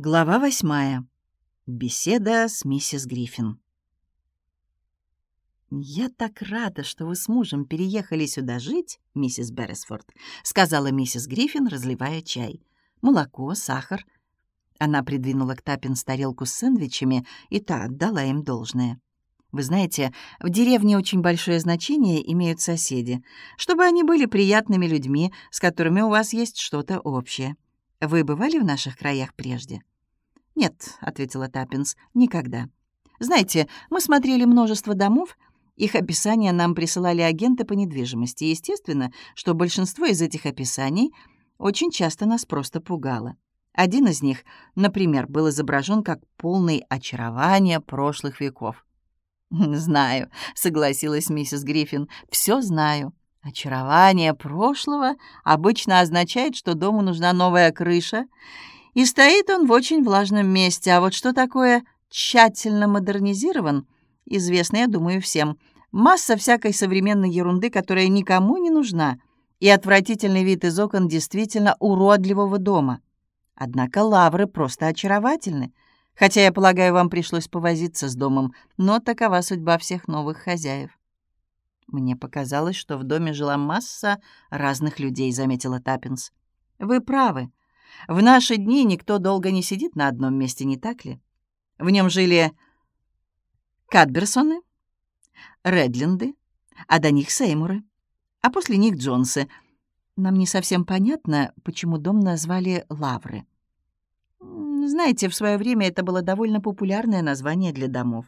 Глава восьмая. Беседа с миссис Гриффин. «Я так рада, что вы с мужем переехали сюда жить, миссис Берресфорд», — сказала миссис Гриффин, разливая чай. «Молоко, сахар». Она придвинула к Таппинс тарелку с сэндвичами, и та отдала им должное. «Вы знаете, в деревне очень большое значение имеют соседи, чтобы они были приятными людьми, с которыми у вас есть что-то общее. Вы бывали в наших краях прежде?» «Нет», — ответила Таппинс, — «никогда. Знаете, мы смотрели множество домов, их описания нам присылали агенты по недвижимости. Естественно, что большинство из этих описаний очень часто нас просто пугало. Один из них, например, был изображен как полный очарования прошлых веков. «Знаю», — согласилась миссис Гриффин, — «все знаю. Очарование прошлого обычно означает, что дому нужна новая крыша, и стоит он в очень влажном месте. А вот что такое тщательно модернизирован, известно, я думаю, всем. Масса всякой современной ерунды, которая никому не нужна, и отвратительный вид из окон действительно уродливого дома. Однако лавры просто очаровательны. Хотя, я полагаю, вам пришлось повозиться с домом, но такова судьба всех новых хозяев. Мне показалось, что в доме жила масса разных людей, заметила Таппинс. Вы правы. В наши дни никто долго не сидит на одном месте, не так ли? В нем жили Кадберсоны, Редленды, а до них Сеймуры, а после них Джонсы. Нам не совсем понятно, почему дом назвали Лавры. Знаете, в свое время это было довольно популярное название для домов.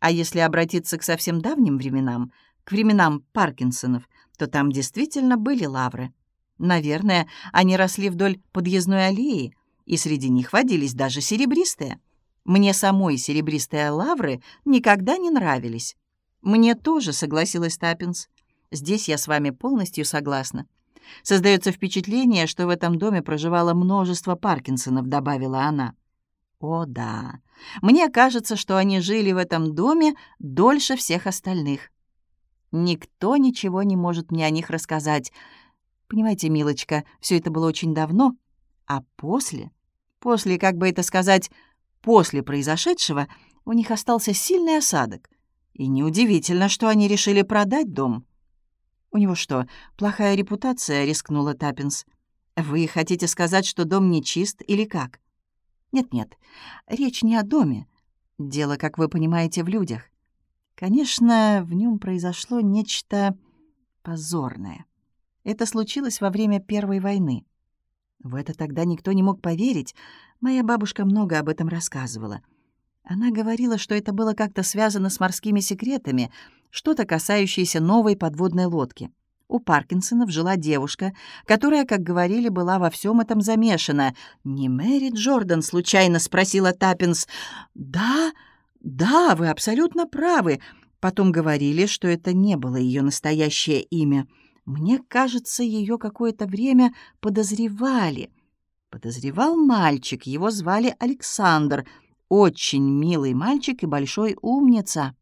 А если обратиться к совсем давним временам, к временам Паркинсонов, то там действительно были лавры. Наверное, они росли вдоль подъездной аллеи, и среди них водились даже серебристые. Мне самой серебристые лавры никогда не нравились. Мне тоже, согласилась Таппинс. Здесь я с вами полностью согласна. Создается впечатление, что в этом доме проживало множество Паркинсонов, добавила она. О, да. Мне кажется, что они жили в этом доме дольше всех остальных. Никто ничего не может мне о них рассказать. Понимаете, милочка, все это было очень давно, а после, после, как бы это сказать, после произошедшего, у них остался сильный осадок. И неудивительно, что они решили продать дом. «У него что, плохая репутация?» — рискнула Таппинс. «Вы хотите сказать, что дом не чист или как?» «Нет-нет, речь не о доме. Дело, как вы понимаете, в людях. Конечно, в нем произошло нечто позорное. Это случилось во время Первой войны. В это тогда никто не мог поверить. Моя бабушка много об этом рассказывала. Она говорила, что это было как-то связано с морскими секретами, что-то касающееся новой подводной лодки. У Паркинсонов жила девушка, которая, как говорили, была во всем этом замешана. «Не Мэри Джордан?» — случайно спросила Таппинс. «Да, да, вы абсолютно правы. Потом говорили, что это не было ее настоящее имя». Мне кажется, ее какое-то время подозревали. Подозревал мальчик, его звали Александр. Очень милый мальчик и большой умница.